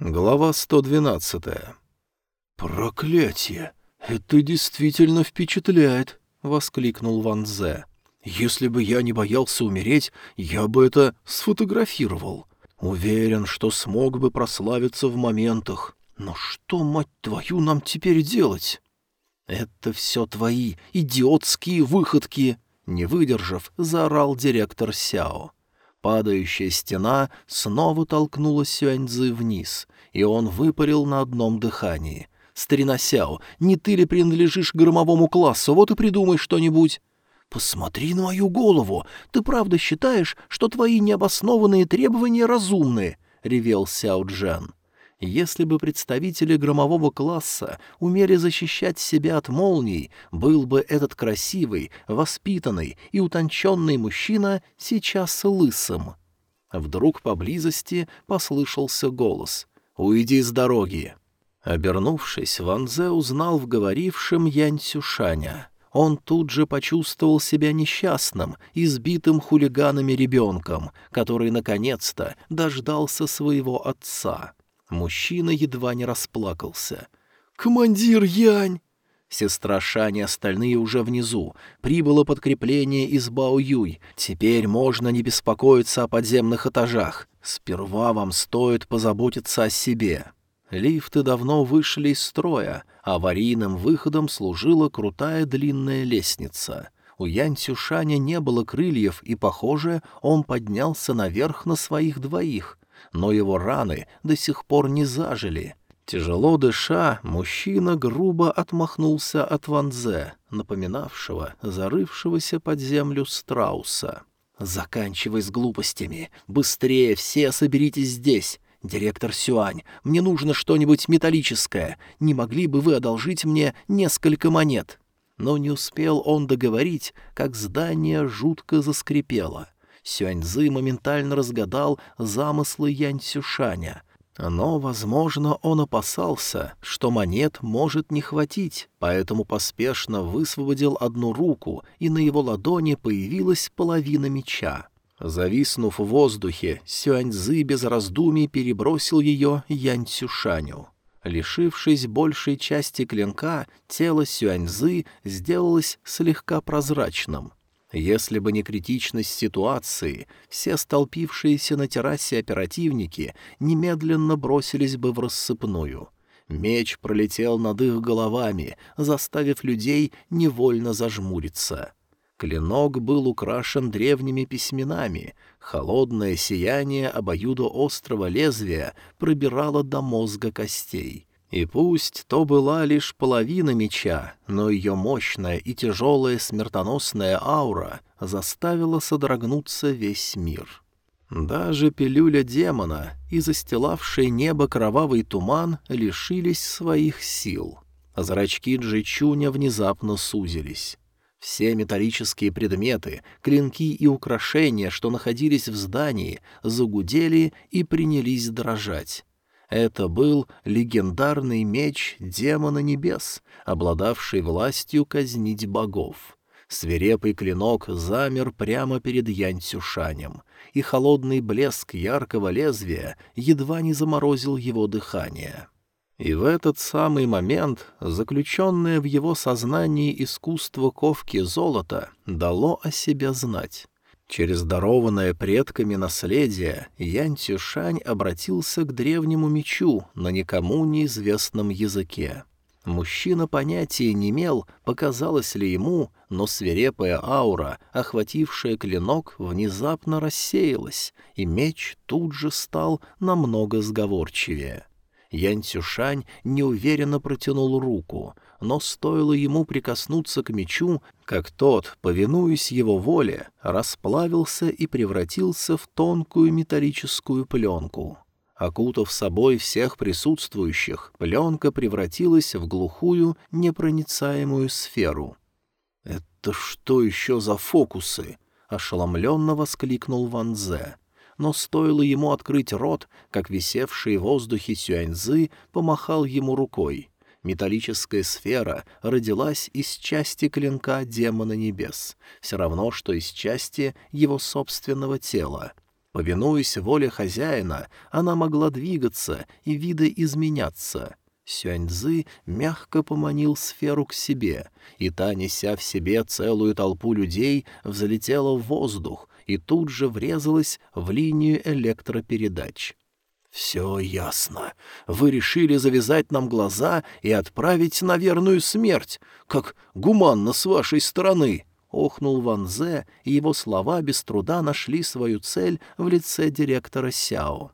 Глава 112. «Проклятие! Это действительно впечатляет!» — воскликнул Ван Зе. «Если бы я не боялся умереть, я бы это сфотографировал. Уверен, что смог бы прославиться в моментах. Но что, мать твою, нам теперь делать?» «Это все твои идиотские выходки!» — не выдержав, заорал директор Сяо. Падающая стена снова толкнула Сюаньзы вниз, и он выпарил на одном дыхании. «Старина Сяо, не ты ли принадлежишь громовому классу? Вот и придумай что-нибудь». «Посмотри на мою голову! Ты правда считаешь, что твои необоснованные требования разумны?» — ревел Сяо Джан. Если бы представители громового класса умели защищать себя от молний, был бы этот красивый, воспитанный и утонченный мужчина сейчас лысым. Вдруг поблизости послышался голос. «Уйди с дороги!» Обернувшись, Ван Зе узнал в говорившем Янь Цюшаня. Он тут же почувствовал себя несчастным, избитым хулиганами ребенком, который наконец-то дождался своего отца. Мужчина едва не расплакался. «Командир Янь!» Сестра Шань и остальные уже внизу. Прибыло подкрепление из Бао-Юй. Теперь можно не беспокоиться о подземных этажах. Сперва вам стоит позаботиться о себе. Лифты давно вышли из строя, аварийным выходом служила крутая длинная лестница. У Янь Цюшаня не было крыльев, и, похоже, он поднялся наверх на своих двоих, но его раны до сих пор не зажили. Тяжело дыша, мужчина грубо отмахнулся от Ванзе, напоминавшего зарывшегося под землю страуса. «Заканчивай с глупостями! Быстрее все соберитесь здесь! «Директор Сюань, мне нужно что-нибудь металлическое. Не могли бы вы одолжить мне несколько монет?» Но не успел он договорить, как здание жутко заскрипело. Сюаньзы моментально разгадал замыслы Янь Цюшаня. Но, возможно, он опасался, что монет может не хватить, поэтому поспешно высвободил одну руку, и на его ладони появилась половина меча. Зависнув в воздухе, Сюаньзы без раздумий перебросил ее Янь Цюшаню. Лишившись большей части клинка, тело Сюаньзы сделалось слегка прозрачным — если бы не критичность ситуации, все столпившиеся на террасе оперативники немедленно бросились бы в рассыпную. Меч пролетел над их головами, заставив людей невольно зажмуриться. Клинок был украшен древними письменами, холодное сияние обоюдоострого лезвия пробирало до мозга костей — и пусть то была лишь половина меча, но ее мощная и тяжелая смертоносная аура заставила содрогнуться весь мир. Даже пилюля демона и застилавший небо кровавый туман лишились своих сил. Зрачки Джичуня внезапно сузились. Все металлические предметы, клинки и украшения, что находились в здании, загудели и принялись дрожать. Это был легендарный меч демона небес, обладавший властью казнить богов. Свирепый клинок замер прямо перед Янь Цюшанем, и холодный блеск яркого лезвия едва не заморозил его дыхание. И в этот самый момент заключенное в его сознании искусство ковки золота дало о себе знать. Через дарованное предками наследие Ян Цюшань обратился к древнему мечу на никому неизвестном языке. Мужчина понятия не имел, показалось ли ему, но свирепая аура, охватившая клинок, внезапно рассеялась, и меч тут же стал намного сговорчивее. Ян Цюшань неуверенно протянул руку — но стоило ему прикоснуться к мечу, как тот, повинуясь его воле, расплавился и превратился в тонкую металлическую пленку. Окутав собой всех присутствующих, пленка превратилась в глухую, непроницаемую сферу. «Это что еще за фокусы?» — ошеломленно воскликнул Ван Зе. Но стоило ему открыть рот, как висевший в воздухе Сюаньзы помахал ему рукой металлическая сфера родилась из части клинка демона небес, все равно, что из части его собственного тела. Повинуясь воле хозяина, она могла двигаться и видоизменяться. Сюаньзы мягко поманил сферу к себе, и та, неся в себе целую толпу людей, взлетела в воздух и тут же врезалась в линию электропередач. «Все ясно. Вы решили завязать нам глаза и отправить на верную смерть. Как гуманно с вашей стороны!» — охнул Ван Зе, и его слова без труда нашли свою цель в лице директора Сяо.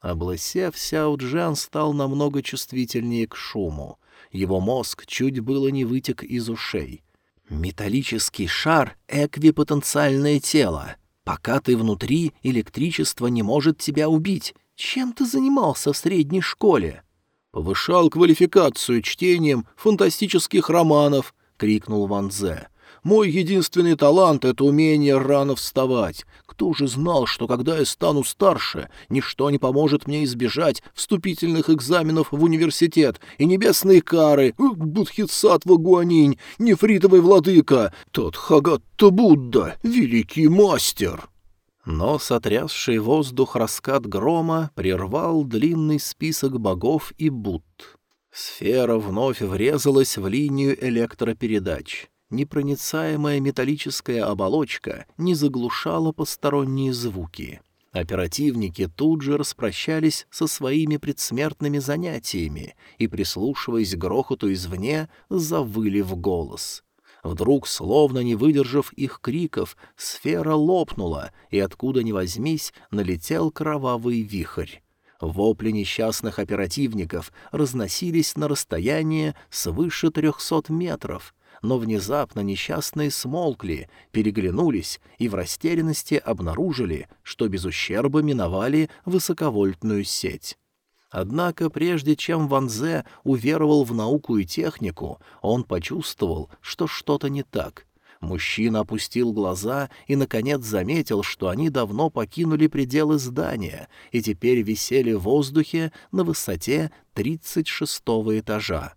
Облысев, Сяо Джан стал намного чувствительнее к шуму. Его мозг чуть было не вытек из ушей. «Металлический шар — эквипотенциальное тело. Пока ты внутри, электричество не может тебя убить. Чем ты занимался в средней школе?» «Повышал квалификацию чтением фантастических романов», — крикнул Ван Зе. Мой единственный талант — это умение рано вставать. Кто же знал, что когда я стану старше, ничто не поможет мне избежать вступительных экзаменов в университет и небесные кары, Будхитсатва Гуанинь, нефритовый владыка, тот Хагатта Будда, великий мастер!» Но сотрясший воздух раскат грома прервал длинный список богов и Будд. Сфера вновь врезалась в линию электропередач непроницаемая металлическая оболочка не заглушала посторонние звуки. Оперативники тут же распрощались со своими предсмертными занятиями и, прислушиваясь к грохоту извне, завыли в голос. Вдруг, словно не выдержав их криков, сфера лопнула, и откуда ни возьмись, налетел кровавый вихрь. Вопли несчастных оперативников разносились на расстояние свыше трехсот метров — но внезапно несчастные смолкли, переглянулись и в растерянности обнаружили, что без ущерба миновали высоковольтную сеть. Однако прежде чем Ван Зе уверовал в науку и технику, он почувствовал, что что-то не так. Мужчина опустил глаза и, наконец, заметил, что они давно покинули пределы здания и теперь висели в воздухе на высоте тридцать шестого этажа.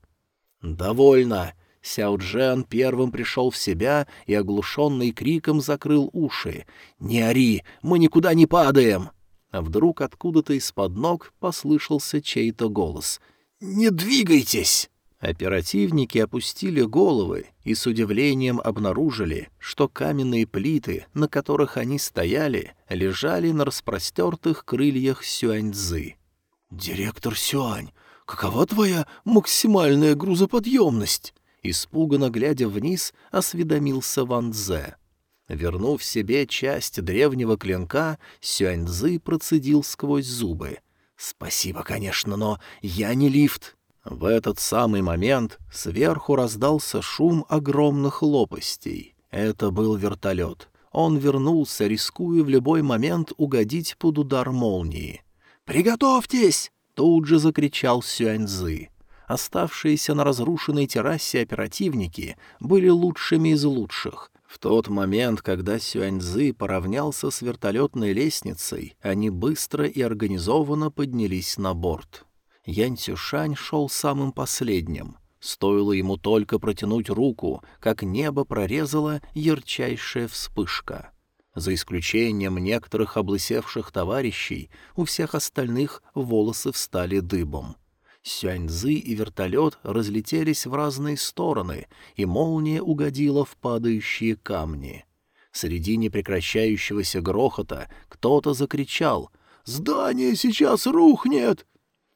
«Довольно!» Сяо Джен первым пришел в себя и, оглушенный криком, закрыл уши. «Не ори! Мы никуда не падаем!» А вдруг откуда-то из-под ног послышался чей-то голос. «Не двигайтесь!» Оперативники опустили головы и с удивлением обнаружили, что каменные плиты, на которых они стояли, лежали на распростертых крыльях Сюаньцзы. «Директор Сюань, какова твоя максимальная грузоподъемность?» Испуганно глядя вниз, осведомился Ван Дзе. Вернув себе часть древнего клинка, Сюаньзы процедил сквозь зубы. «Спасибо, конечно, но я не лифт». В этот самый момент сверху раздался шум огромных лопастей. Это был вертолет. Он вернулся, рискуя в любой момент угодить под удар молнии. «Приготовьтесь!» — тут же закричал Сюаньзы оставшиеся на разрушенной террасе оперативники были лучшими из лучших. В тот момент, когда Сюаньзы поравнялся с вертолетной лестницей, они быстро и организованно поднялись на борт. Янь Цюшань шел самым последним. Стоило ему только протянуть руку, как небо прорезала ярчайшая вспышка. За исключением некоторых облысевших товарищей, у всех остальных волосы встали дыбом. Сюаньзы и вертолет разлетелись в разные стороны, и молния угодила в падающие камни. Среди непрекращающегося грохота кто-то закричал «Здание сейчас рухнет!»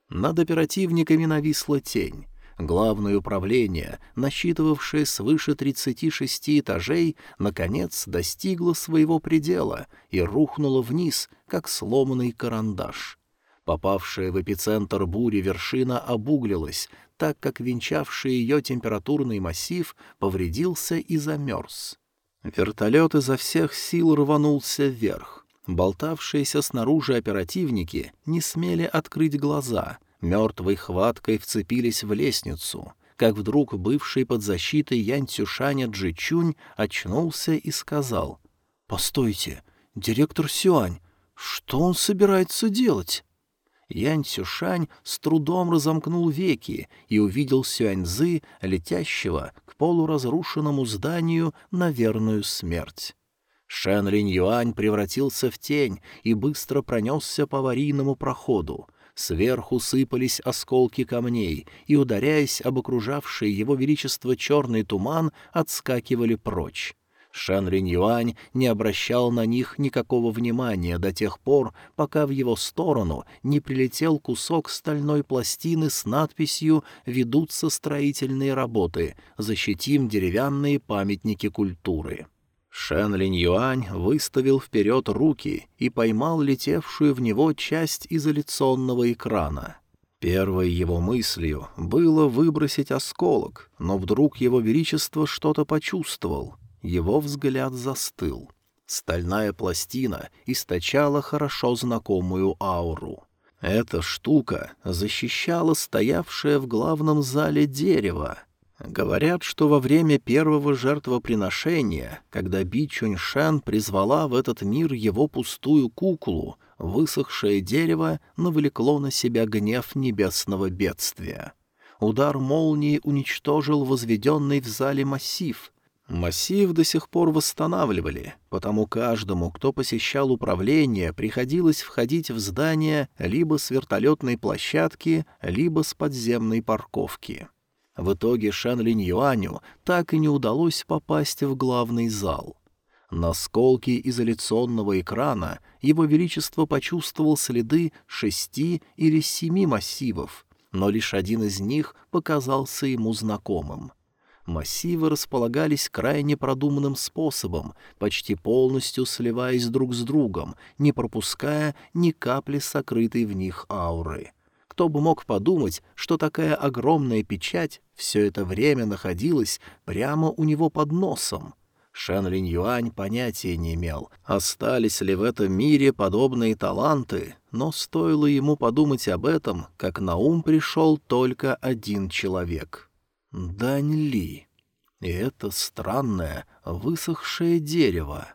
Над оперативниками нависла тень. Главное управление, насчитывавшее свыше 36 этажей, наконец достигло своего предела и рухнуло вниз, как сломанный карандаш. Попавшая в эпицентр бури вершина обуглилась, так как венчавший ее температурный массив повредился и замерз. Вертолет изо всех сил рванулся вверх. Болтавшиеся снаружи оперативники не смели открыть глаза, мертвой хваткой вцепились в лестницу, как вдруг бывший под защитой Янь Цюшаня Джичунь очнулся и сказал, «Постойте, директор Сюань, что он собирается делать?» Янь Цюшань с трудом разомкнул веки и увидел Сюаньзы, летящего к полуразрушенному зданию на верную смерть. Шен Линь Юань превратился в тень и быстро пронесся по аварийному проходу. Сверху сыпались осколки камней, и, ударяясь об окружавший его величество черный туман, отскакивали прочь. Шэн Линь Юань не обращал на них никакого внимания до тех пор, пока в его сторону не прилетел кусок стальной пластины с надписью «Ведутся строительные работы. Защитим деревянные памятники культуры». Шэн Линь Юань выставил вперед руки и поймал летевшую в него часть изоляционного экрана. Первой его мыслью было выбросить осколок, но вдруг его величество что-то почувствовал. Его взгляд застыл. Стальная пластина источала хорошо знакомую ауру. Эта штука защищала стоявшее в главном зале дерево — Говорят, что во время первого жертвоприношения, когда Би Чуньшан призвала в этот мир его пустую куклу, высохшее дерево навлекло на себя гнев небесного бедствия. Удар молнии уничтожил возведенный в зале массив. Массив до сих пор восстанавливали, потому каждому, кто посещал управление, приходилось входить в здание либо с вертолетной площадки, либо с подземной парковки. В итоге Шан Линь Юаню так и не удалось попасть в главный зал. На сколке изоляционного экрана его величество почувствовал следы шести или семи массивов, но лишь один из них показался ему знакомым. Массивы располагались крайне продуманным способом, почти полностью сливаясь друг с другом, не пропуская ни капли сокрытой в них ауры. Кто бы мог подумать, что такая огромная печать все это время находилась прямо у него под носом. Шэн Линь Юань понятия не имел, остались ли в этом мире подобные таланты, но стоило ему подумать об этом, как на ум пришел только один человек — Дань Ли. И это странное, высохшее дерево.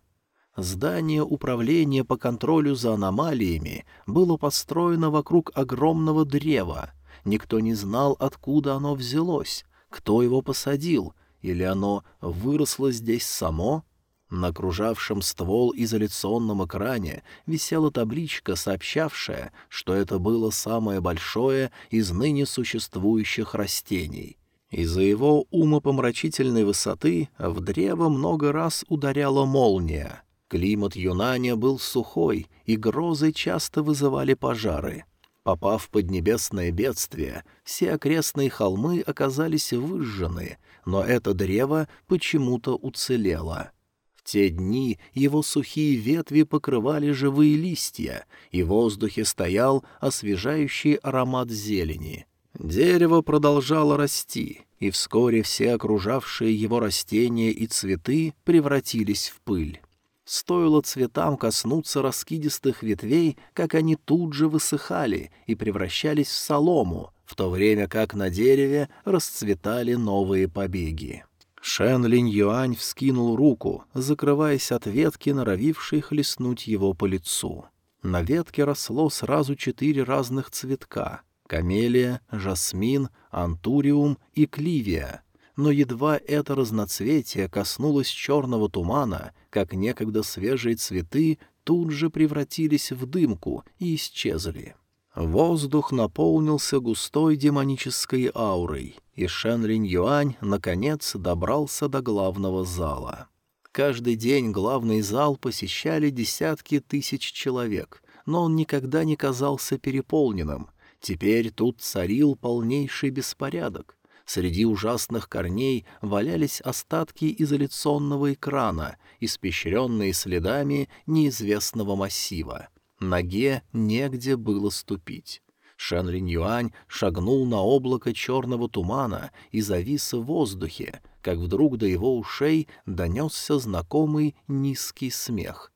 Здание управления по контролю за аномалиями было построено вокруг огромного древа. Никто не знал, откуда оно взялось, кто его посадил, или оно выросло здесь само. На окружавшем ствол изоляционном экране висела табличка, сообщавшая, что это было самое большое из ныне существующих растений. Из-за его умопомрачительной высоты в древо много раз ударяла молния. Климат Юнаня был сухой, и грозы часто вызывали пожары. Попав под небесное бедствие, все окрестные холмы оказались выжжены, но это древо почему-то уцелело. В те дни его сухие ветви покрывали живые листья, и в воздухе стоял освежающий аромат зелени. Дерево продолжало расти, и вскоре все окружавшие его растения и цветы превратились в пыль. Стоило цветам коснуться раскидистых ветвей, как они тут же высыхали и превращались в солому, в то время как на дереве расцветали новые побеги. Шен Линь Юань вскинул руку, закрываясь от ветки, норовившей хлестнуть его по лицу. На ветке росло сразу четыре разных цветка — камелия, жасмин, антуриум и кливия — но едва это разноцветие коснулось черного тумана, как некогда свежие цветы тут же превратились в дымку и исчезли. Воздух наполнился густой демонической аурой, и Шен Юань, наконец, добрался до главного зала. Каждый день главный зал посещали десятки тысяч человек, но он никогда не казался переполненным. Теперь тут царил полнейший беспорядок. Среди ужасных корней валялись остатки изоляционного экрана, испещренные следами неизвестного массива. Ноге негде было ступить. Шэн Линь Юань шагнул на облако черного тумана и завис в воздухе, как вдруг до его ушей донесся знакомый низкий смех.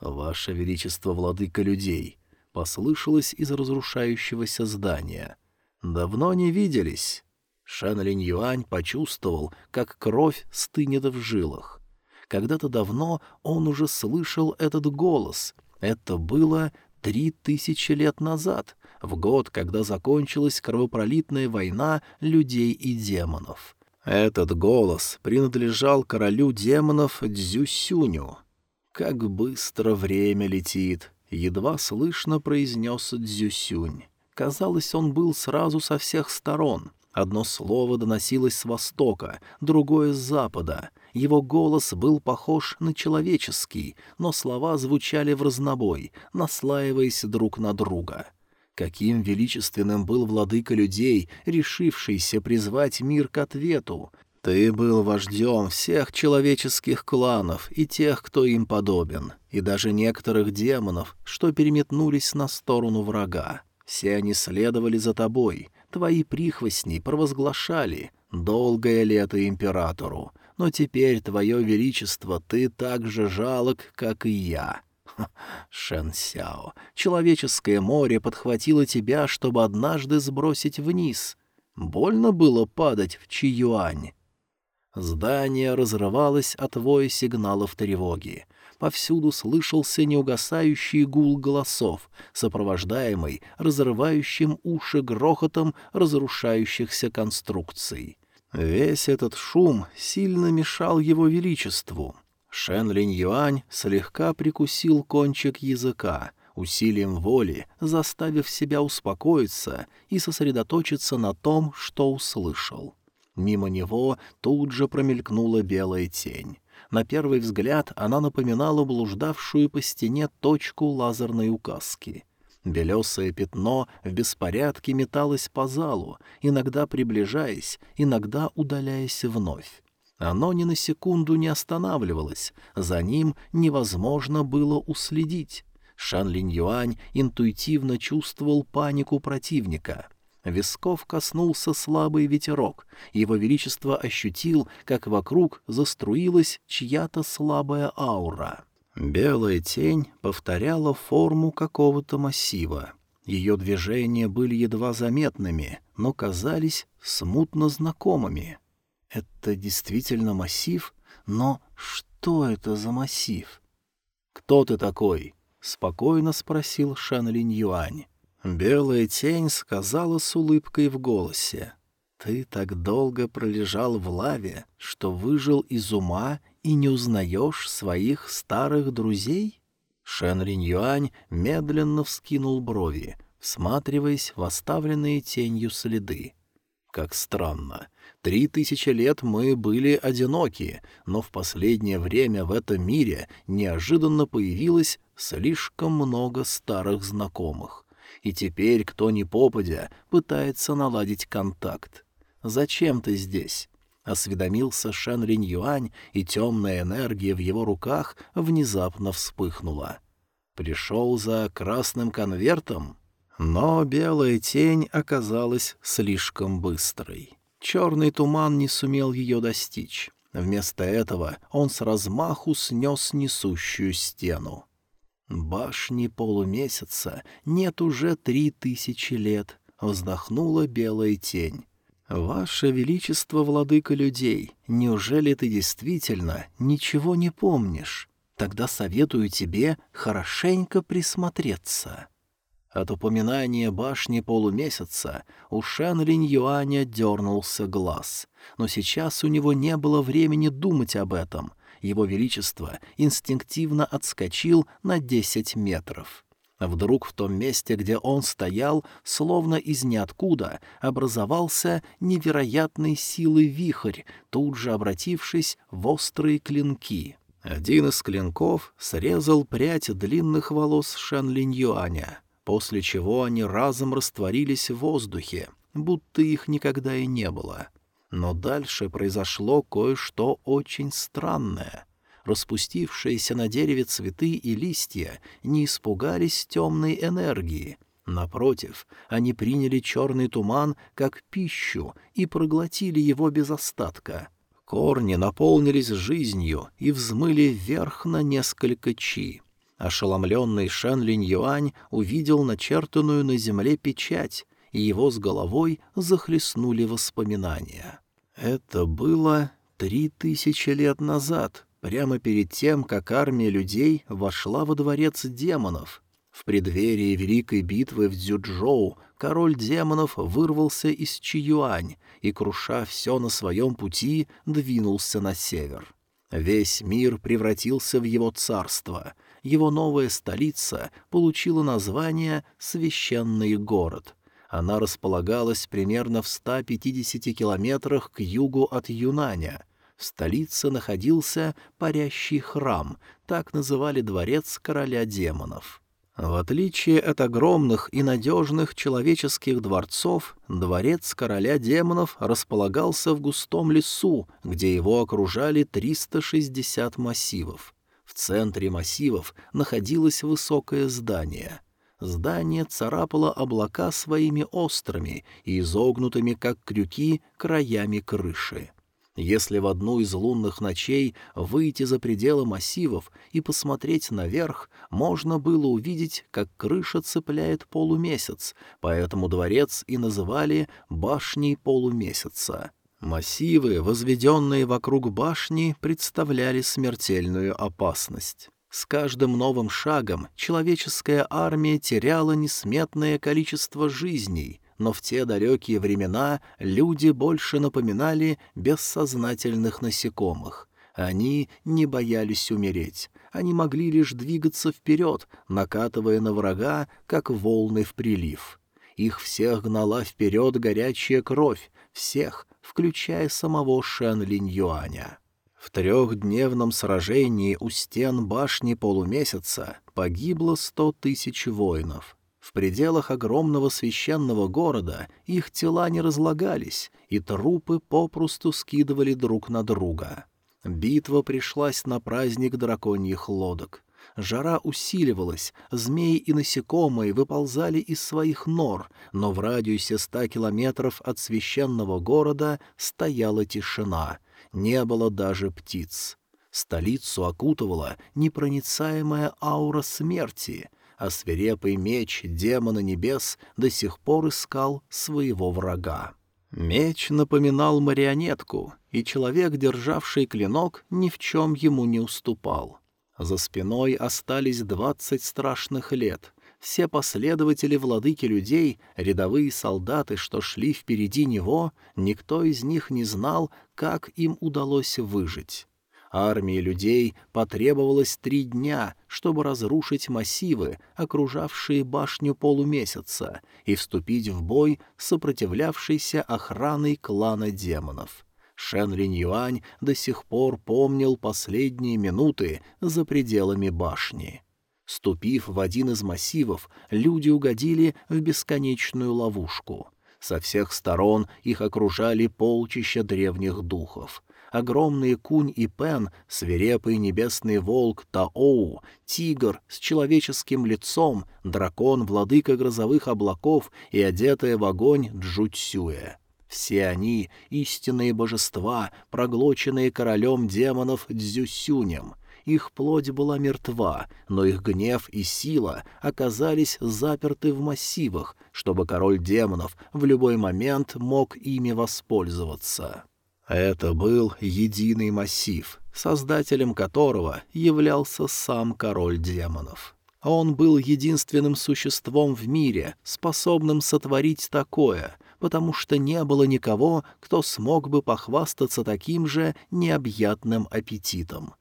«Ваше Величество, владыка людей!» — послышалось из разрушающегося здания. «Давно не виделись». Шэн Линь Юань почувствовал, как кровь стынет в жилах. Когда-то давно он уже слышал этот голос. Это было три тысячи лет назад, в год, когда закончилась кровопролитная война людей и демонов. Этот голос принадлежал королю демонов Дзюсюню. «Как быстро время летит!» — едва слышно произнес Дзюсюнь. Казалось, он был сразу со всех сторон. Одно слово доносилось с востока, другое — с запада. Его голос был похож на человеческий, но слова звучали в разнобой, наслаиваясь друг на друга. Каким величественным был владыка людей, решившийся призвать мир к ответу. Ты был вождем всех человеческих кланов и тех, кто им подобен, и даже некоторых демонов, что переметнулись на сторону врага. Все они следовали за тобой, твои прихвостни провозглашали «долгое лето императору», но теперь, твое величество, ты так же жалок, как и я. Шэн Сяо, человеческое море подхватило тебя, чтобы однажды сбросить вниз. Больно было падать в Чиюань. Здание разрывалось от воя сигналов тревоги. Повсюду слышался неугасающий гул голосов, сопровождаемый разрывающим уши грохотом разрушающихся конструкций. Весь этот шум сильно мешал его величеству. Шен Линь Юань слегка прикусил кончик языка, усилием воли заставив себя успокоиться и сосредоточиться на том, что услышал. Мимо него тут же промелькнула белая тень. На первый взгляд она напоминала блуждавшую по стене точку лазерной указки. Белесое пятно в беспорядке металось по залу, иногда приближаясь, иногда удаляясь вновь. Оно ни на секунду не останавливалось, за ним невозможно было уследить. Шан Линь Юань интуитивно чувствовал панику противника. Висков коснулся слабый ветерок, его величество ощутил, как вокруг заструилась чья-то слабая аура. Белая тень повторяла форму какого-то массива. Ее движения были едва заметными, но казались смутно знакомыми. Это действительно массив? Но что это за массив? «Кто ты такой?» — спокойно спросил Шан Линь Юань. Белая тень сказала с улыбкой в голосе. «Ты так долго пролежал в лаве, что выжил из ума и не узнаешь своих старых друзей?» Шен Линь Юань медленно вскинул брови, всматриваясь в оставленные тенью следы. «Как странно. Три тысячи лет мы были одиноки, но в последнее время в этом мире неожиданно появилось слишком много старых знакомых. И теперь кто ни попадя пытается наладить контакт. «Зачем ты здесь?» — осведомился Шен Линь Юань, и темная энергия в его руках внезапно вспыхнула. «Пришел за красным конвертом?» Но белая тень оказалась слишком быстрой. Черный туман не сумел ее достичь. Вместо этого он с размаху снес несущую стену. «Башни полумесяца нет уже три тысячи лет», — вздохнула белая тень. «Ваше Величество, владыка людей, неужели ты действительно ничего не помнишь? Тогда советую тебе хорошенько присмотреться». От упоминания башни полумесяца у Шэн Линь Юаня дернулся глаз. Но сейчас у него не было времени думать об этом. Его Величество инстинктивно отскочил на десять метров. Вдруг в том месте, где он стоял, словно из ниоткуда, образовался невероятной силы вихрь, тут же обратившись в острые клинки. Один из клинков срезал прядь длинных волос Шэн Линь Юаня — после чего они разом растворились в воздухе, будто их никогда и не было. Но дальше произошло кое-что очень странное. Распустившиеся на дереве цветы и листья не испугались темной энергии. Напротив, они приняли черный туман как пищу и проглотили его без остатка. Корни наполнились жизнью и взмыли вверх на несколько чи. Ошеломленный Шэн Линь Юань увидел начертанную на земле печать, и его с головой захлестнули воспоминания. Это было три тысячи лет назад, прямо перед тем, как армия людей вошла во дворец демонов. В преддверии великой битвы в Дзюджоу король демонов вырвался из Чиюань и, круша все на своем пути, двинулся на север. Весь мир превратился в его царство. Его новая столица получила название «Священный город». Она располагалась примерно в 150 километрах к югу от Юнаня. В столице находился парящий храм, так называли дворец короля демонов. В отличие от огромных и надежных человеческих дворцов, дворец короля демонов располагался в густом лесу, где его окружали 360 массивов. В центре массивов находилось высокое здание. Здание царапало облака своими острыми и изогнутыми, как крюки, краями крыши. Если в одну из лунных ночей выйти за пределы массивов и посмотреть наверх, можно было увидеть, как крыша цепляет полумесяц, поэтому дворец и называли «башней полумесяца». Массивы, возведенные вокруг башни, представляли смертельную опасность. С каждым новым шагом человеческая армия теряла несметное количество жизней, но в те далекие времена люди больше напоминали бессознательных насекомых. Они не боялись умереть, они могли лишь двигаться вперед, накатывая на врага, как волны в прилив. Их всех гнала вперед горячая кровь, всех, включая самого Шен Линь Юаня. В трехдневном сражении у стен башни полумесяца погибло сто тысяч воинов. В пределах огромного священного города их тела не разлагались, и трупы попросту скидывали друг на друга. Битва пришлась на праздник драконьих лодок. Жара усиливалась, змеи и насекомые выползали из своих нор, но в радиусе ста километров от священного города стояла тишина, не было даже птиц. Столицу окутывала непроницаемая аура смерти — а свирепый меч демона небес до сих пор искал своего врага. Меч напоминал марионетку, и человек, державший клинок, ни в чем ему не уступал. За спиной остались двадцать страшных лет. Все последователи владыки людей, рядовые солдаты, что шли впереди него, никто из них не знал, как им удалось выжить. Армии людей потребовалось три дня, чтобы разрушить массивы, окружавшие башню полумесяца, и вступить в бой с сопротивлявшейся охраной клана демонов. Шен Линь Юань до сих пор помнил последние минуты за пределами башни. Ступив в один из массивов, люди угодили в бесконечную ловушку. Со всех сторон их окружали полчища древних духов огромные кунь и пен, свирепый небесный волк Таоу, тигр с человеческим лицом, дракон, владыка грозовых облаков и одетая в огонь Джуцюэ. Все они — истинные божества, проглоченные королем демонов Дзюсюнем. Их плоть была мертва, но их гнев и сила оказались заперты в массивах, чтобы король демонов в любой момент мог ими воспользоваться. Это был единый массив, создателем которого являлся сам король демонов. Он был единственным существом в мире, способным сотворить такое, потому что не было никого, кто смог бы похвастаться таким же необъятным аппетитом.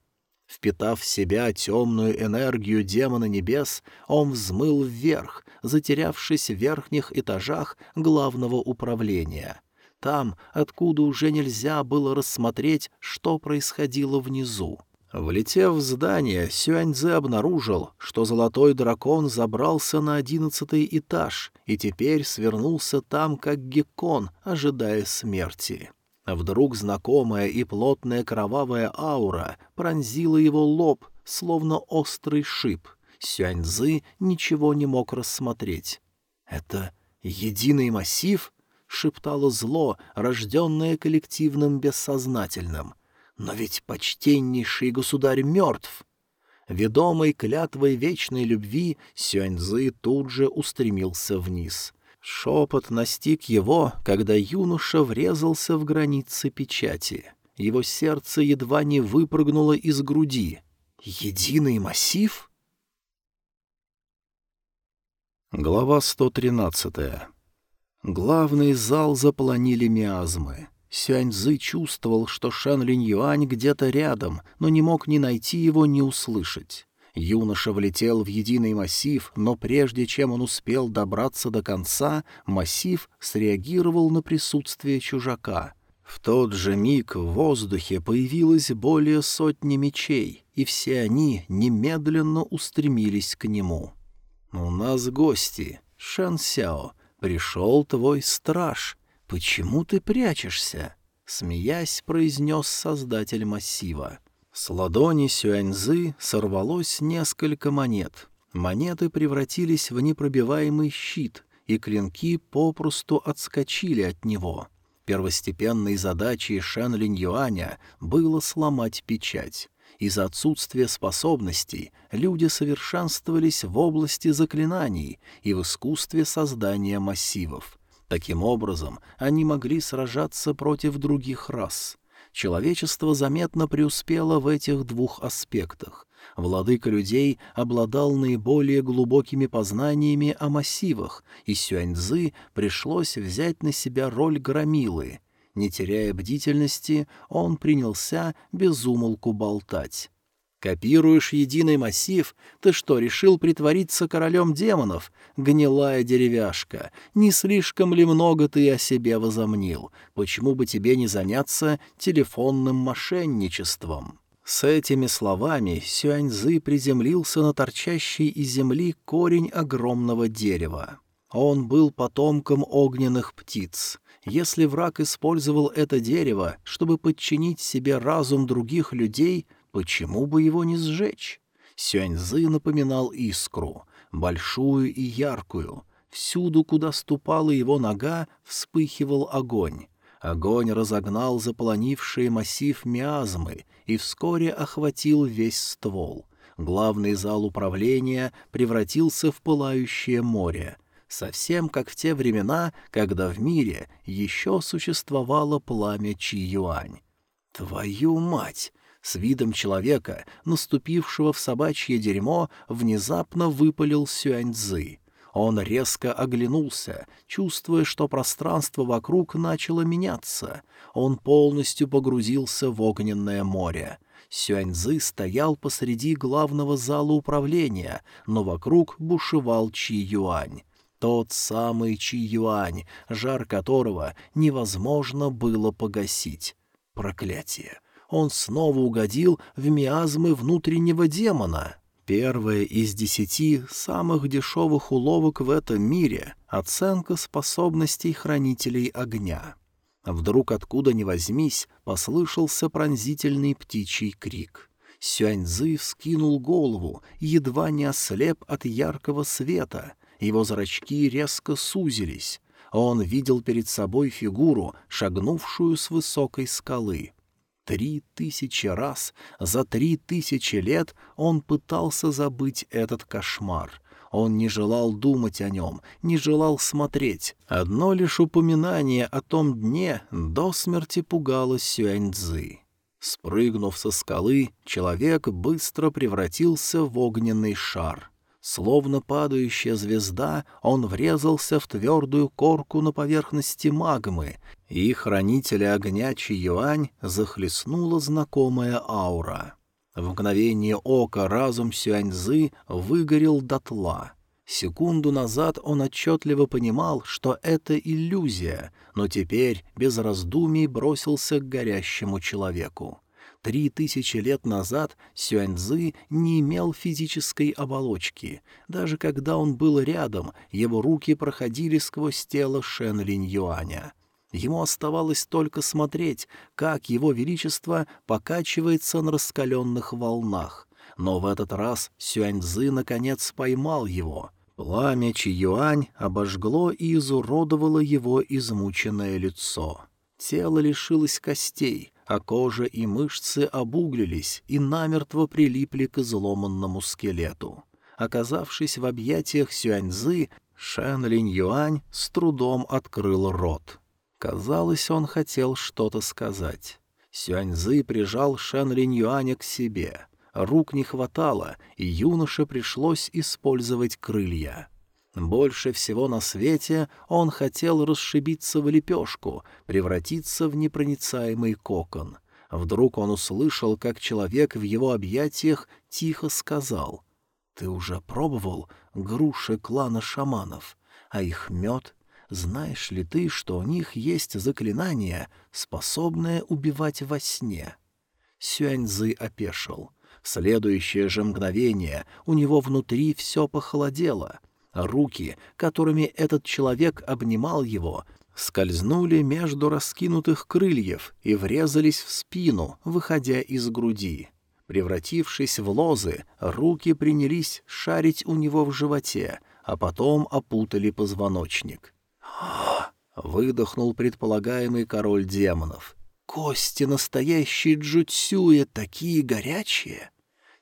Впитав в себя темную энергию демона небес, он взмыл вверх, затерявшись в верхних этажах главного управления — там, откуда уже нельзя было рассмотреть, что происходило внизу. Влетев в здание, Сюаньзе обнаружил, что золотой дракон забрался на одиннадцатый этаж и теперь свернулся там, как геккон, ожидая смерти. Вдруг знакомая и плотная кровавая аура пронзила его лоб, словно острый шип. Сюаньзы ничего не мог рассмотреть. «Это единый массив?» шептало зло, рожденное коллективным бессознательным. Но ведь почтеннейший государь мертв. Ведомый клятвой вечной любви, Сюаньзы тут же устремился вниз. Шепот настиг его, когда юноша врезался в границы печати. Его сердце едва не выпрыгнуло из груди. «Единый массив?» Глава 113. Главный зал заполонили миазмы. Сюаньзы чувствовал, что Шан Линь Юань где-то рядом, но не мог ни найти его, ни услышать. Юноша влетел в единый массив, но прежде чем он успел добраться до конца, массив среагировал на присутствие чужака. В тот же миг в воздухе появилось более сотни мечей, и все они немедленно устремились к нему. «У нас гости. Шан Сяо. Пришел твой страж. Почему ты прячешься?» Смеясь, произнес создатель массива. С ладони Сюаньзы сорвалось несколько монет. Монеты превратились в непробиваемый щит, и клинки попросту отскочили от него. Первостепенной задачей Шэн Линь Юаня было сломать печать. Из-за отсутствия способностей люди совершенствовались в области заклинаний и в искусстве создания массивов. Таким образом, они могли сражаться против других рас. Человечество заметно преуспело в этих двух аспектах. Владыка людей обладал наиболее глубокими познаниями о массивах, и Сюаньзы пришлось взять на себя роль громилы — не теряя бдительности, он принялся безумолку болтать. «Копируешь единый массив? Ты что, решил притвориться королем демонов? Гнилая деревяшка! Не слишком ли много ты о себе возомнил? Почему бы тебе не заняться телефонным мошенничеством?» С этими словами Сюаньзы приземлился на торчащий из земли корень огромного дерева. Он был потомком огненных птиц. Если враг использовал это дерево, чтобы подчинить себе разум других людей, почему бы его не сжечь? Сюаньзы напоминал искру, большую и яркую. Всюду, куда ступала его нога, вспыхивал огонь. Огонь разогнал заполонившие массив миазмы и вскоре охватил весь ствол. Главный зал управления превратился в пылающее море — совсем как в те времена, когда в мире еще существовало пламя Чи-Юань. «Твою мать!» С видом человека, наступившего в собачье дерьмо, внезапно выпалил Сюаньцзы. Он резко оглянулся, чувствуя, что пространство вокруг начало меняться. Он полностью погрузился в огненное море. Сюаньзы стоял посреди главного зала управления, но вокруг бушевал Чи Юань. Тот самый Чи-Юань, жар которого невозможно было погасить. Проклятие! Он снова угодил в миазмы внутреннего демона. Первое из десяти самых дешевых уловок в этом мире — оценка способностей хранителей огня. Вдруг откуда ни возьмись послышался пронзительный птичий крик — Сюаньзы вскинул голову, едва не ослеп от яркого света. Его зрачки резко сузились. Он видел перед собой фигуру, шагнувшую с высокой скалы. Три тысячи раз за три тысячи лет он пытался забыть этот кошмар. Он не желал думать о нем, не желал смотреть. Одно лишь упоминание о том дне до смерти пугало Сюаньцзы. Спрыгнув со скалы, человек быстро превратился в огненный шар — Словно падающая звезда, он врезался в твердую корку на поверхности магмы, и хранителя огня Чи-Юань захлестнула знакомая аура. В мгновение ока разум Сюаньзы выгорел дотла. Секунду назад он отчетливо понимал, что это иллюзия, но теперь без раздумий бросился к горящему человеку. Три тысячи лет назад Сюаньзы не имел физической оболочки. Даже когда он был рядом, его руки проходили сквозь тело Шен Линь Юаня. Ему оставалось только смотреть, как его величество покачивается на раскаленных волнах. Но в этот раз Сюаньзы наконец поймал его. Пламя Чи-Юань обожгло и изуродовало его измученное лицо. Тело лишилось костей, а кожа и мышцы обуглились и намертво прилипли к изломанному скелету. Оказавшись в объятиях Сюаньзы, Шэн Линь Юань с трудом открыл рот. Казалось, он хотел что-то сказать. Сюаньзы прижал Шэн Линь Юаня к себе. Рук не хватало, и юноше пришлось использовать крылья. Больше всего на свете он хотел расшибиться в лепешку, превратиться в непроницаемый кокон. Вдруг он услышал, как человек в его объятиях тихо сказал «Ты уже пробовал груши клана шаманов, а их мед? Знаешь ли ты, что у них есть заклинание, способное убивать во сне?» Сюаньзы опешил. В следующее же мгновение у него внутри все похолодело — Руки, которыми этот человек обнимал его, скользнули между раскинутых крыльев и врезались в спину, выходя из груди. Превратившись в лозы, руки принялись шарить у него в животе, а потом опутали позвоночник. Выдохнул предполагаемый король демонов. «Кости настоящие джутсюя такие горячие!»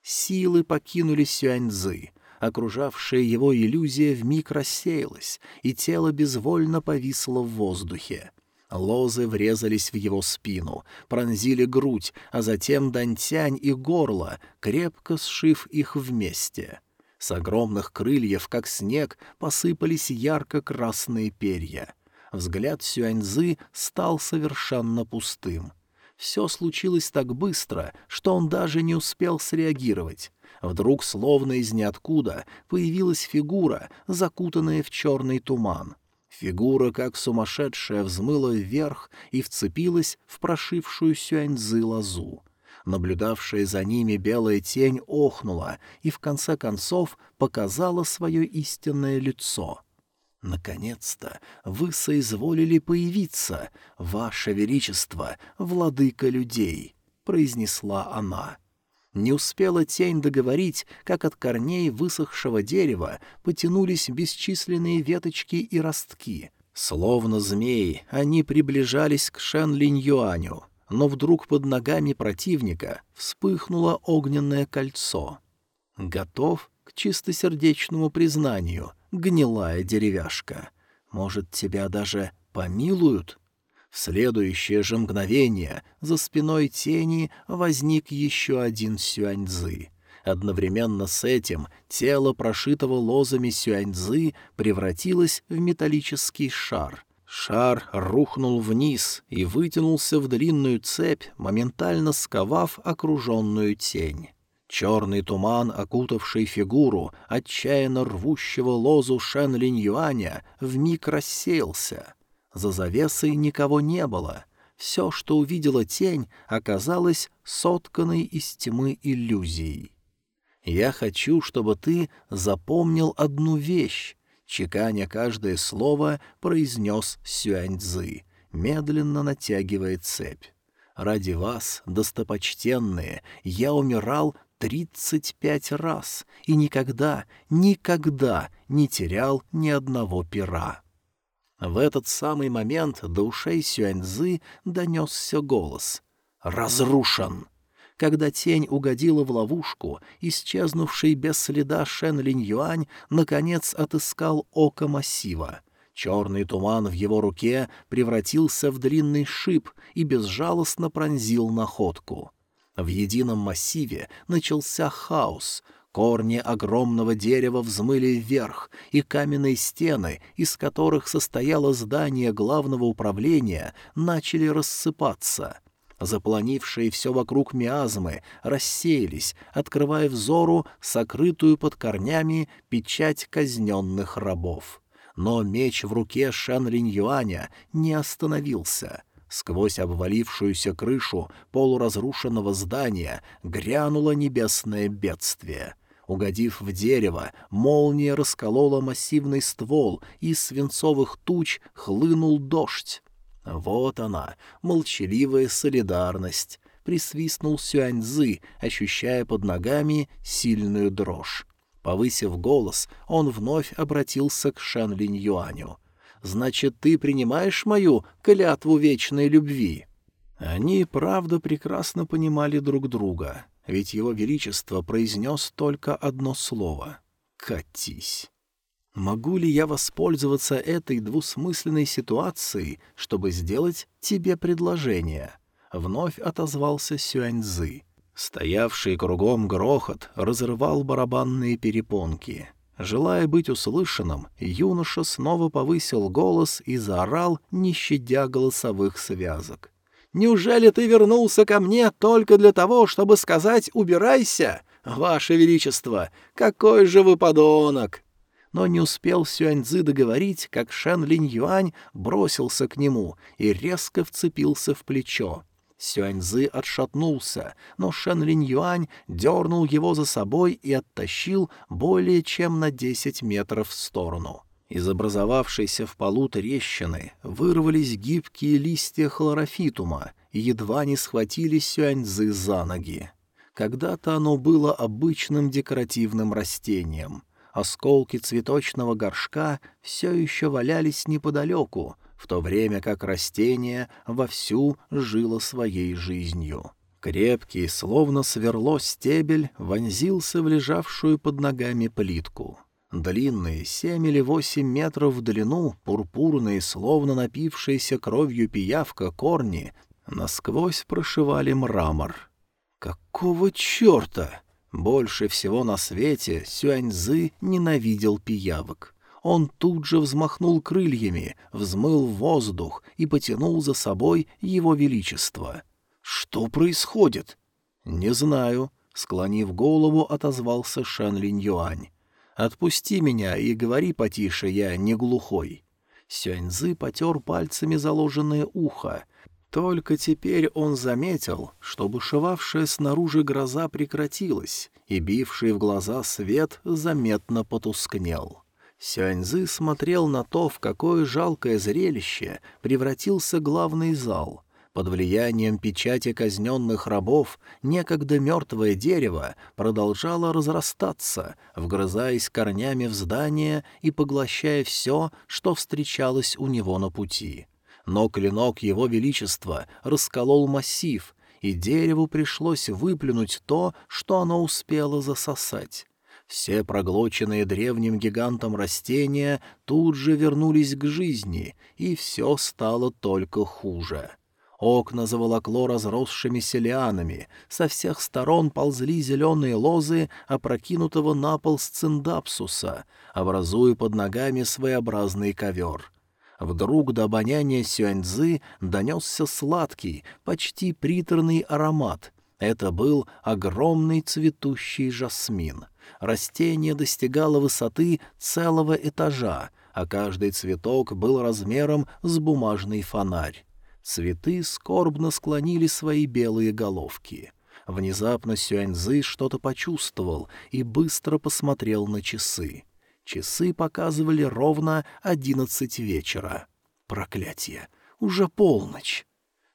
Силы покинули Сюаньзы — Окружавшая его иллюзия вмиг рассеялась, и тело безвольно повисло в воздухе. Лозы врезались в его спину, пронзили грудь, а затем дантянь и горло, крепко сшив их вместе. С огромных крыльев, как снег, посыпались ярко-красные перья. Взгляд Сюаньзы стал совершенно пустым. Все случилось так быстро, что он даже не успел среагировать. Вдруг, словно из ниоткуда, появилась фигура, закутанная в черный туман. Фигура, как сумасшедшая, взмыла вверх и вцепилась в прошившую сюаньзы лозу. Наблюдавшая за ними белая тень охнула и в конце концов показала свое истинное лицо. «Наконец-то вы соизволили появиться, Ваше Величество, владыка людей», — произнесла она. Не успела тень договорить, как от корней высохшего дерева потянулись бесчисленные веточки и ростки. Словно змеи, они приближались к Шен Линь Юаню, но вдруг под ногами противника вспыхнуло огненное кольцо. Готов к чистосердечному признанию, гнилая деревяшка. Может, тебя даже помилуют? В следующее же мгновение за спиной тени возник еще один сюаньзы. Одновременно с этим тело, прошитого лозами сюаньзы, превратилось в металлический шар. Шар рухнул вниз и вытянулся в длинную цепь, моментально сковав окруженную тень. Черный туман, окутавший фигуру, отчаянно рвущего лозу Шен Линь Юаня, вмиг рассеялся — за завесой никого не было. Все, что увидела тень, оказалось сотканной из тьмы иллюзией. «Я хочу, чтобы ты запомнил одну вещь», — чеканя каждое слово, произнес Сюаньцзы, медленно натягивая цепь. «Ради вас, достопочтенные, я умирал тридцать пять раз и никогда, никогда не терял ни одного пера». В этот самый момент до ушей Сюаньзы донесся голос. «Разрушен!» Когда тень угодила в ловушку, исчезнувший без следа Шен Линь Юань наконец отыскал око массива. Черный туман в его руке превратился в длинный шип и безжалостно пронзил находку. В едином массиве начался хаос — Корни огромного дерева взмыли вверх, и каменные стены, из которых состояло здание главного управления, начали рассыпаться. Запланившие все вокруг миазмы рассеялись, открывая взору сокрытую под корнями печать казненных рабов. Но меч в руке Шан Линь Юаня не остановился — Сквозь обвалившуюся крышу полуразрушенного здания грянуло небесное бедствие. Угодив в дерево, молния расколола массивный ствол, и из свинцовых туч хлынул дождь. Вот она, молчаливая солидарность, присвистнул Сюаньзы, ощущая под ногами сильную дрожь. Повысив голос, он вновь обратился к Шан Линь Юаню. «Значит, ты принимаешь мою клятву вечной любви?» Они, правда, прекрасно понимали друг друга ведь его величество произнес только одно слово — «катись». Могу ли я воспользоваться этой двусмысленной ситуацией, чтобы сделать тебе предложение? Вновь отозвался Сюаньзы. Стоявший кругом грохот разрывал барабанные перепонки. Желая быть услышанным, юноша снова повысил голос и заорал, не щадя голосовых связок. «Неужели ты вернулся ко мне только для того, чтобы сказать «убирайся»? Ваше Величество, какой же вы подонок!» Но не успел Сюаньзы договорить, как Шэн Линь Юань бросился к нему и резко вцепился в плечо. Сюаньзы отшатнулся, но Шэн Линь Юань дернул его за собой и оттащил более чем на десять метров в сторону. Из образовавшейся в полу трещины вырвались гибкие листья хлорофитума и едва не схватили Сюаньзы за ноги. Когда-то оно было обычным декоративным растением. Осколки цветочного горшка все еще валялись неподалеку, в то время как растение вовсю жило своей жизнью. Крепкий, словно сверло стебель, вонзился в лежавшую под ногами плитку. Длинные, семь или восемь метров в длину, пурпурные, словно напившиеся кровью пиявка, корни насквозь прошивали мрамор. Какого черта? Больше всего на свете Сюаньзы ненавидел пиявок. Он тут же взмахнул крыльями, взмыл воздух и потянул за собой его величество. «Что происходит?» «Не знаю», — склонив голову, отозвался Шан Линь Юань. «Отпусти меня и говори потише, я не глухой». Сюаньзы потер пальцами заложенное ухо. Только теперь он заметил, что бушевавшая снаружи гроза прекратилась, и бивший в глаза свет заметно потускнел. Сюаньзы смотрел на то, в какое жалкое зрелище превратился главный зал. Под влиянием печати казненных рабов некогда мертвое дерево продолжало разрастаться, вгрызаясь корнями в здание и поглощая все, что встречалось у него на пути. Но клинок его величества расколол массив, и дереву пришлось выплюнуть то, что оно успело засосать. Все проглоченные древним гигантом растения тут же вернулись к жизни, и все стало только хуже. Окна заволокло разросшимися лианами, со всех сторон ползли зеленые лозы опрокинутого на пол сциндапсуса, образуя под ногами своеобразный ковер. Вдруг до обоняния Сюаньзы донесся сладкий, почти приторный аромат. Это был огромный цветущий жасмин — растение достигало высоты целого этажа, а каждый цветок был размером с бумажный фонарь. Цветы скорбно склонили свои белые головки. Внезапно Сюаньзы что-то почувствовал и быстро посмотрел на часы. Часы показывали ровно одиннадцать вечера. Проклятие! Уже полночь!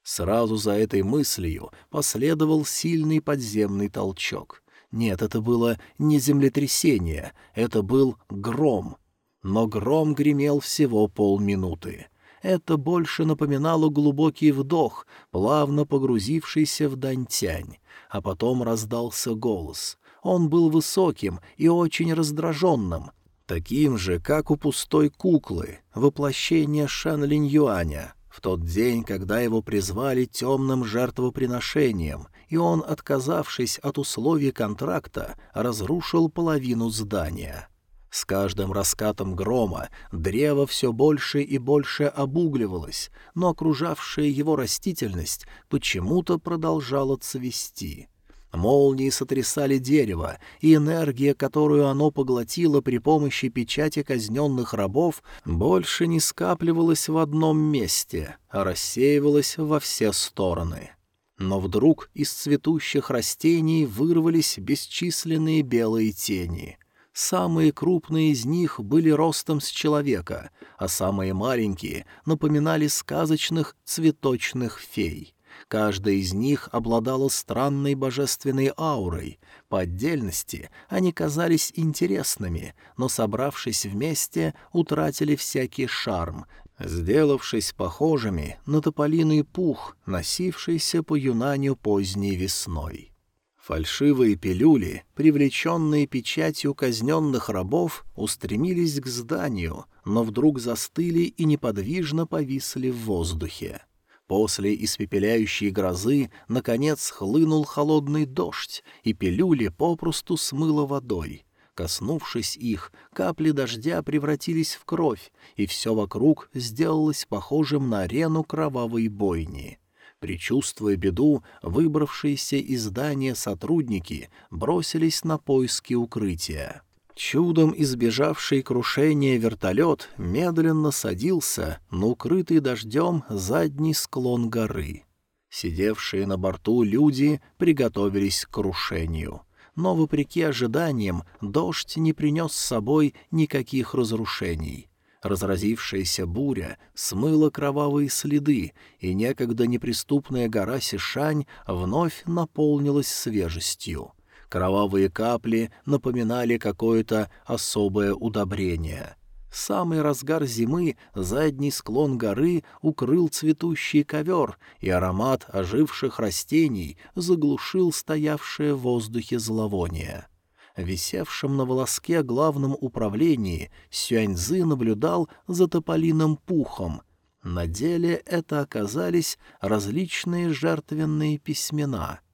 Сразу за этой мыслью последовал сильный подземный толчок — нет, это было не землетрясение, это был гром. Но гром гремел всего полминуты. Это больше напоминало глубокий вдох, плавно погрузившийся в дантянь. А потом раздался голос. Он был высоким и очень раздраженным, таким же, как у пустой куклы, воплощение Шан Линь Юаня, в тот день, когда его призвали темным жертвоприношением, и он, отказавшись от условий контракта, разрушил половину здания. С каждым раскатом грома древо все больше и больше обугливалось, но окружавшая его растительность почему-то продолжала цвести. Молнии сотрясали дерево, и энергия, которую оно поглотило при помощи печати казненных рабов, больше не скапливалась в одном месте, а рассеивалась во все стороны. Но вдруг из цветущих растений вырвались бесчисленные белые тени. Самые крупные из них были ростом с человека, а самые маленькие напоминали сказочных цветочных фей. Каждая из них обладала странной божественной аурой. По отдельности они казались интересными, но, собравшись вместе, утратили всякий шарм, сделавшись похожими на тополиный пух, носившийся по Юнаню поздней весной. Фальшивые пилюли, привлеченные печатью казненных рабов, устремились к зданию, но вдруг застыли и неподвижно повисли в воздухе. После испепеляющей грозы, наконец, хлынул холодный дождь, и пилюли попросту смыло водой. Коснувшись их, капли дождя превратились в кровь, и все вокруг сделалось похожим на арену кровавой бойни. Причувствуя беду, выбравшиеся из здания сотрудники бросились на поиски укрытия. Чудом избежавший крушения вертолет медленно садился на укрытый дождем задний склон горы. Сидевшие на борту люди приготовились к крушению. Но, вопреки ожиданиям, дождь не принес с собой никаких разрушений. Разразившаяся буря смыла кровавые следы, и некогда неприступная гора Сишань вновь наполнилась свежестью. Кровавые капли напоминали какое-то особое удобрение. В самый разгар зимы задний склон горы укрыл цветущий ковер, и аромат оживших растений заглушил стоявшее в воздухе зловоние. Висевшим на волоске главном управлении Сюаньзы наблюдал за тополиным пухом. На деле это оказались различные жертвенные письмена —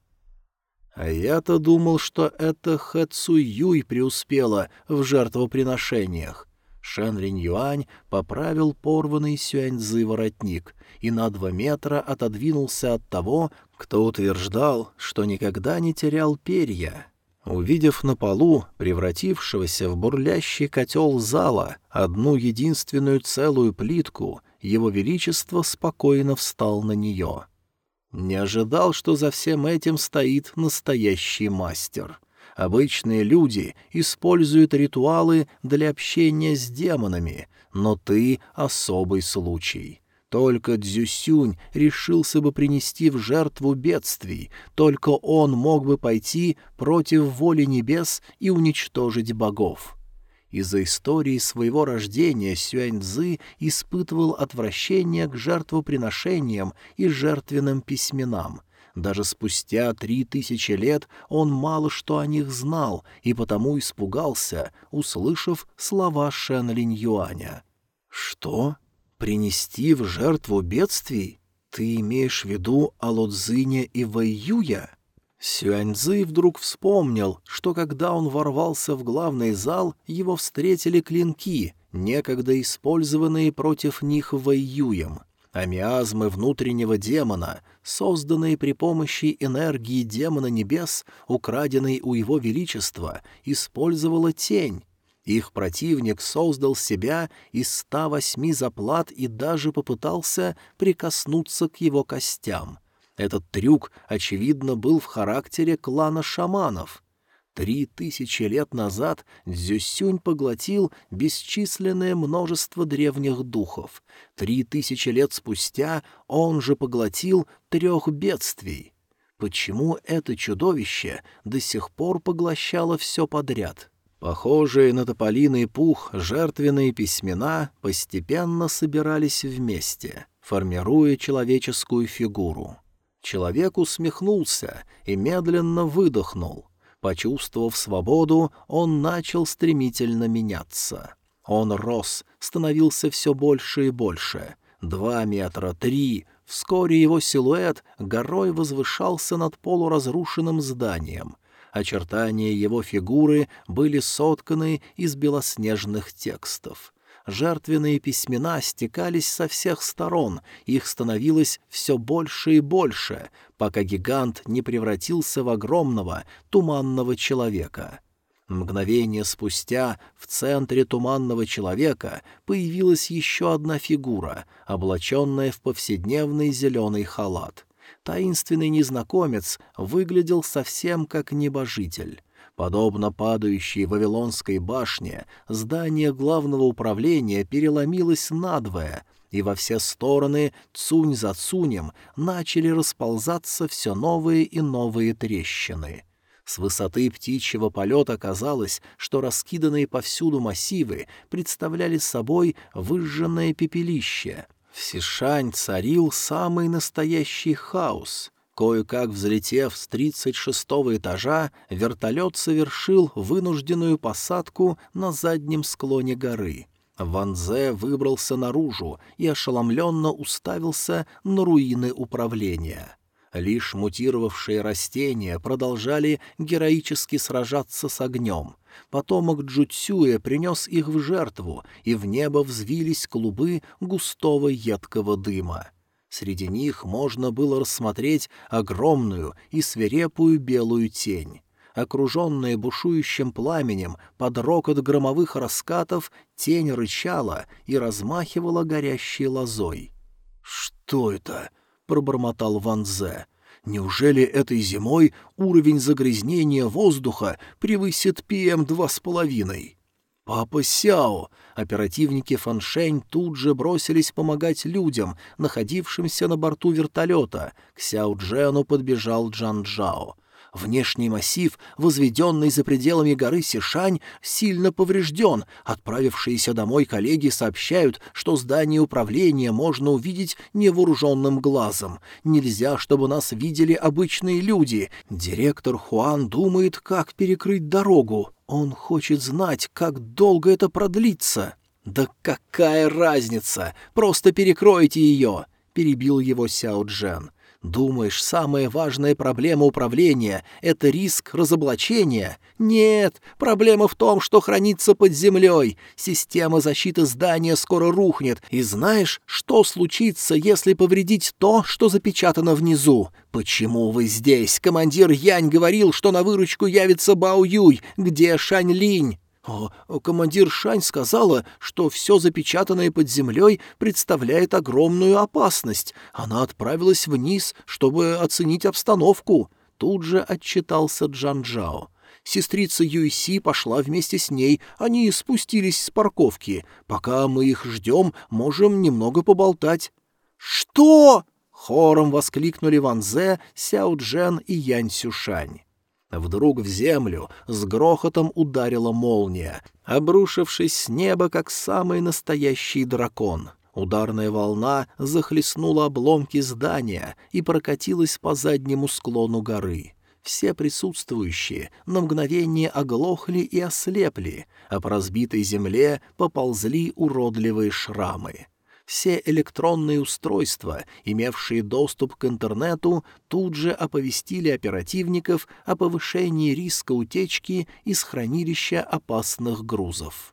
а я-то думал, что это Хэ Юй преуспела в жертвоприношениях. Шэн Ринь Юань поправил порванный Сюаньзы воротник и на два метра отодвинулся от того, кто утверждал, что никогда не терял перья. Увидев на полу превратившегося в бурлящий котел зала одну единственную целую плитку, его величество спокойно встал на нее — не ожидал, что за всем этим стоит настоящий мастер. Обычные люди используют ритуалы для общения с демонами, но ты — особый случай. Только Дзюсюнь решился бы принести в жертву бедствий, только он мог бы пойти против воли небес и уничтожить богов. Из-за истории своего рождения Сюаньцзы испытывал отвращение к жертвоприношениям и жертвенным письменам. Даже спустя три тысячи лет он мало что о них знал и потому испугался, услышав слова Шэн Линь Юаня. «Что? Принести в жертву бедствий? Ты имеешь в виду Алодзиня и Вэйюя?» Сюаньзы вдруг вспомнил, что когда он ворвался в главный зал, его встретили клинки, некогда использованные против них Вэйюем. А миазмы внутреннего демона, созданные при помощи энергии демона небес, украденной у его величества, использовала тень. Их противник создал себя из ста восьми заплат и даже попытался прикоснуться к его костям — этот трюк, очевидно, был в характере клана шаманов. Три тысячи лет назад Дзюсюнь поглотил бесчисленное множество древних духов. Три тысячи лет спустя он же поглотил трех бедствий. Почему это чудовище до сих пор поглощало все подряд? Похожие на тополиный пух жертвенные письмена постепенно собирались вместе, формируя человеческую фигуру. Человек усмехнулся и медленно выдохнул. Почувствовав свободу, он начал стремительно меняться. Он рос, становился все больше и больше. Два метра, три. Вскоре его силуэт горой возвышался над полуразрушенным зданием. Очертания его фигуры были сотканы из белоснежных текстов жертвенные письмена стекались со всех сторон, их становилось все больше и больше, пока гигант не превратился в огромного туманного человека. Мгновение спустя в центре туманного человека появилась еще одна фигура, облаченная в повседневный зеленый халат. Таинственный незнакомец выглядел совсем как небожитель. Подобно падающей Вавилонской башне, здание главного управления переломилось надвое, и во все стороны цунь за цунем начали расползаться все новые и новые трещины. С высоты птичьего полета казалось, что раскиданные повсюду массивы представляли собой выжженное пепелище. В Сишань царил самый настоящий хаос. Кое-как взлетев с тридцать шестого этажа, вертолет совершил вынужденную посадку на заднем склоне горы. Ванзе выбрался наружу и ошеломленно уставился на руины управления. Лишь мутировавшие растения продолжали героически сражаться с огнем. Потомок Джуцюя принес их в жертву, и в небо взвились клубы густого едкого дыма. Среди них можно было рассмотреть огромную и свирепую белую тень. Окруженная бушующим пламенем под рокот громовых раскатов, тень рычала и размахивала горящей лозой. «Что это?» — пробормотал Ван Зе. «Неужели этой зимой уровень загрязнения воздуха превысит ПМ-2,5?» «Папа Сяо!» Оперативники Фаншень тут же бросились помогать людям, находившимся на борту вертолета. К Сяо Джену подбежал Джан Джао. Внешний массив, возведенный за пределами горы Сишань, сильно поврежден. Отправившиеся домой коллеги сообщают, что здание управления можно увидеть невооруженным глазом. Нельзя, чтобы нас видели обычные люди. Директор Хуан думает, как перекрыть дорогу. Он хочет знать, как долго это продлится. «Да какая разница? Просто перекройте ее!» — перебил его Сяо Джен. Думаешь, самая важная проблема управления — это риск разоблачения? Нет, проблема в том, что хранится под землей. Система защиты здания скоро рухнет. И знаешь, что случится, если повредить то, что запечатано внизу? Почему вы здесь? Командир Янь говорил, что на выручку явится Бао Юй. Где Шань Линь? О, командир Шань сказала, что все запечатанное под землей представляет огромную опасность. Она отправилась вниз, чтобы оценить обстановку. Тут же отчитался Джан Джао. Сестрица Юйси пошла вместе с ней, они спустились с парковки. Пока мы их ждем, можем немного поболтать. «Что?» — хором воскликнули Ван Зе, Сяо Джен и Янь Сюшань. Вдруг в землю с грохотом ударила молния, обрушившись с неба, как самый настоящий дракон. Ударная волна захлестнула обломки здания и прокатилась по заднему склону горы. Все присутствующие на мгновение оглохли и ослепли, а по разбитой земле поползли уродливые шрамы. Все электронные устройства, имевшие доступ к интернету, тут же оповестили оперативников о повышении риска утечки из хранилища опасных грузов.